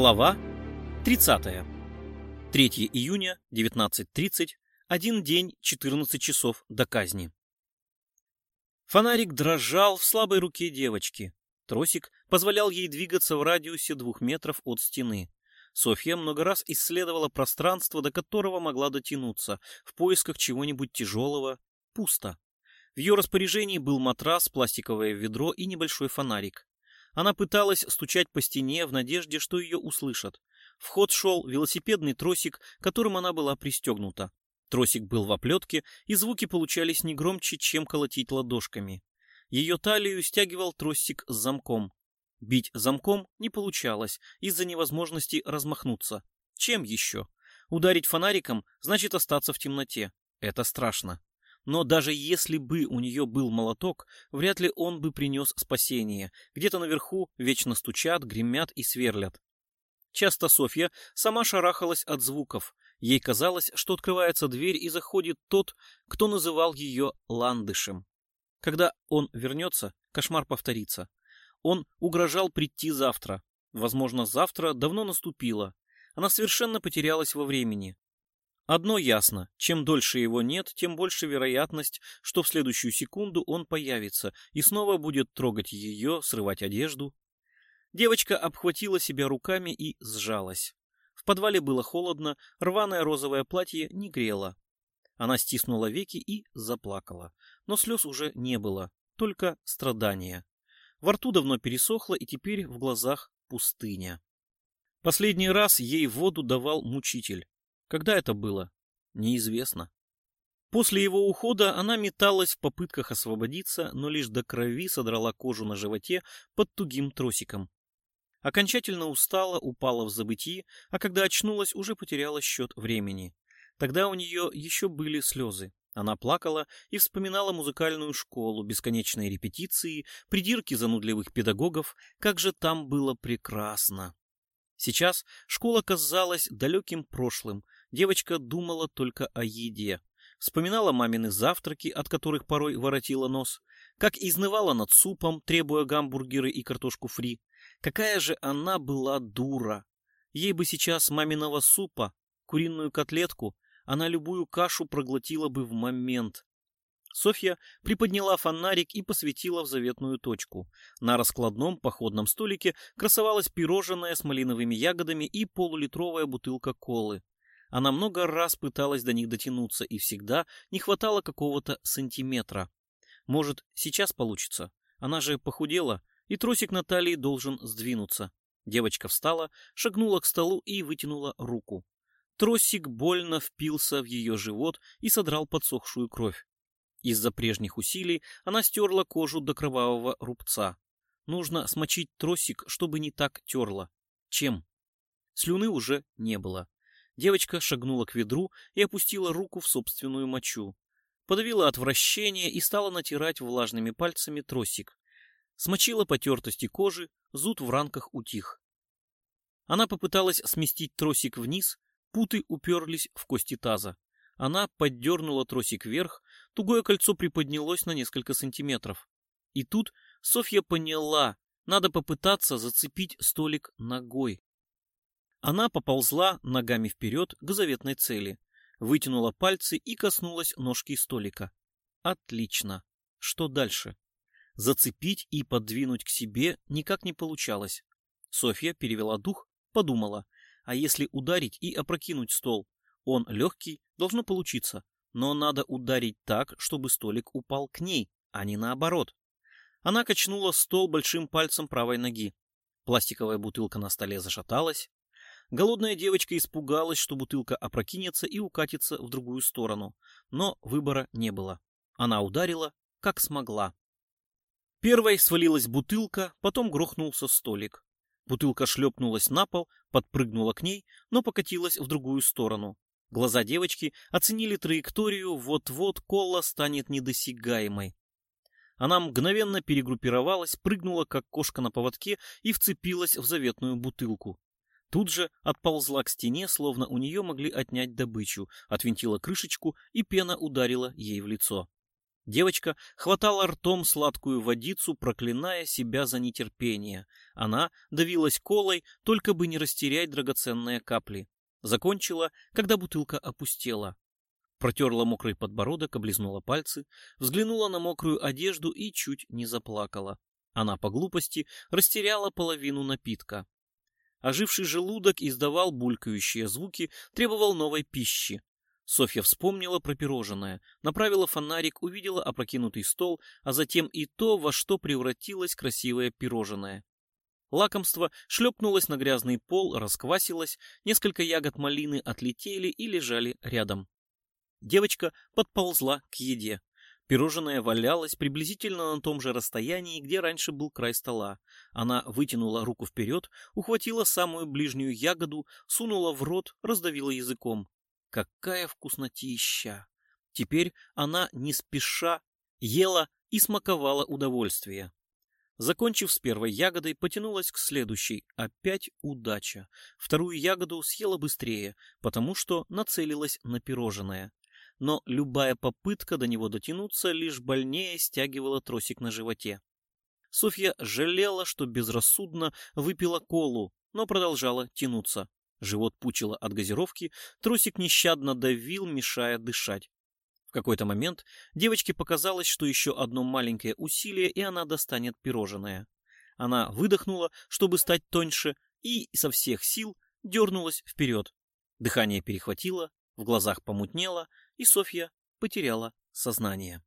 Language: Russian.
Глава 30. 3 июня, 19.30, один день, 14 часов до казни. Фонарик дрожал в слабой руке девочки. Тросик позволял ей двигаться в радиусе двух метров от стены. Софья много раз исследовала пространство, до которого могла дотянуться, в поисках чего-нибудь тяжелого. Пусто. В ее распоряжении был матрас, пластиковое ведро и небольшой фонарик. Она пыталась стучать по стене в надежде, что ее услышат. В ход шел велосипедный тросик, которым она была пристегнута. Тросик был в оплетке, и звуки получались не громче, чем колотить ладошками. Ее талию стягивал тросик с замком. Бить замком не получалось из-за невозможности размахнуться. Чем еще? Ударить фонариком значит остаться в темноте. Это страшно. Но даже если бы у нее был молоток, вряд ли он бы принес спасение. Где-то наверху вечно стучат, гремят и сверлят. Часто Софья сама шарахалась от звуков. Ей казалось, что открывается дверь и заходит тот, кто называл ее ландышем. Когда он вернется, кошмар повторится. Он угрожал прийти завтра. Возможно, завтра давно наступило. Она совершенно потерялась во времени. Одно ясно, чем дольше его нет, тем больше вероятность, что в следующую секунду он появится и снова будет трогать ее, срывать одежду. Девочка обхватила себя руками и сжалась. В подвале было холодно, рваное розовое платье не грело. Она стиснула веки и заплакала. Но слез уже не было, только страдания. Во рту давно пересохло, и теперь в глазах пустыня. Последний раз ей воду давал мучитель. Когда это было? Неизвестно. После его ухода она металась в попытках освободиться, но лишь до крови содрала кожу на животе под тугим тросиком. Окончательно устала, упала в забытие, а когда очнулась, уже потеряла счет времени. Тогда у нее еще были слезы. Она плакала и вспоминала музыкальную школу, бесконечные репетиции, придирки занудливых педагогов, как же там было прекрасно. Сейчас школа казалась далеким прошлым, девочка думала только о еде. Вспоминала мамины завтраки, от которых порой воротила нос, как изнывала над супом, требуя гамбургеры и картошку фри. Какая же она была дура! Ей бы сейчас маминого супа, куриную котлетку, она любую кашу проглотила бы в момент. Софья приподняла фонарик и посветила в заветную точку. На раскладном походном столике красовалась пирожное с малиновыми ягодами и полулитровая бутылка колы. Она много раз пыталась до них дотянуться, и всегда не хватало какого-то сантиметра. Может, сейчас получится? Она же похудела, и тросик на талии должен сдвинуться. Девочка встала, шагнула к столу и вытянула руку. Тросик больно впился в ее живот и содрал подсохшую кровь. Из-за прежних усилий она стерла кожу до кровавого рубца. Нужно смочить тросик, чтобы не так терла. Чем? Слюны уже не было. Девочка шагнула к ведру и опустила руку в собственную мочу. Подавила отвращение и стала натирать влажными пальцами тросик. Смочила потертости кожи, зуд в ранках утих. Она попыталась сместить тросик вниз, Путы уперлись в кости таза. Она поддернула тросик вверх, тугое кольцо приподнялось на несколько сантиметров. И тут Софья поняла, надо попытаться зацепить столик ногой. Она поползла ногами вперед к заветной цели, вытянула пальцы и коснулась ножки столика. Отлично. Что дальше? Зацепить и подвинуть к себе никак не получалось. Софья перевела дух, подумала — а если ударить и опрокинуть стол? Он легкий, должно получиться. Но надо ударить так, чтобы столик упал к ней, а не наоборот. Она качнула стол большим пальцем правой ноги. Пластиковая бутылка на столе зашаталась. Голодная девочка испугалась, что бутылка опрокинется и укатится в другую сторону. Но выбора не было. Она ударила, как смогла. Первой свалилась бутылка, потом грохнулся столик. Бутылка шлепнулась на пол, подпрыгнула к ней, но покатилась в другую сторону. Глаза девочки оценили траекторию, вот-вот кола станет недосягаемой. Она мгновенно перегруппировалась, прыгнула, как кошка на поводке, и вцепилась в заветную бутылку. Тут же отползла к стене, словно у нее могли отнять добычу, отвинтила крышечку, и пена ударила ей в лицо. Девочка хватала ртом сладкую водицу, проклиная себя за нетерпение. Она давилась колой, только бы не растерять драгоценные капли. Закончила, когда бутылка опустела. Протерла мокрый подбородок, облизнула пальцы, взглянула на мокрую одежду и чуть не заплакала. Она по глупости растеряла половину напитка. Оживший желудок издавал булькающие звуки, требовал новой пищи. Софья вспомнила про пирожное, направила фонарик, увидела опрокинутый стол, а затем и то, во что превратилось красивое пирожное. Лакомство шлепнулось на грязный пол, расквасилось, несколько ягод малины отлетели и лежали рядом. Девочка подползла к еде. Пирожное валялось приблизительно на том же расстоянии, где раньше был край стола. Она вытянула руку вперед, ухватила самую ближнюю ягоду, сунула в рот, раздавила языком. Какая вкуснотища! Теперь она не спеша ела и смаковала удовольствие. Закончив с первой ягодой, потянулась к следующей. Опять удача. Вторую ягоду съела быстрее, потому что нацелилась на пирожное. Но любая попытка до него дотянуться лишь больнее стягивала тросик на животе. Софья жалела, что безрассудно выпила колу, но продолжала тянуться. Живот пучило от газировки, тросик нещадно давил, мешая дышать. В какой-то момент девочке показалось, что еще одно маленькое усилие, и она достанет пирожное. Она выдохнула, чтобы стать тоньше, и со всех сил дернулась вперед. Дыхание перехватило, в глазах помутнело, и Софья потеряла сознание.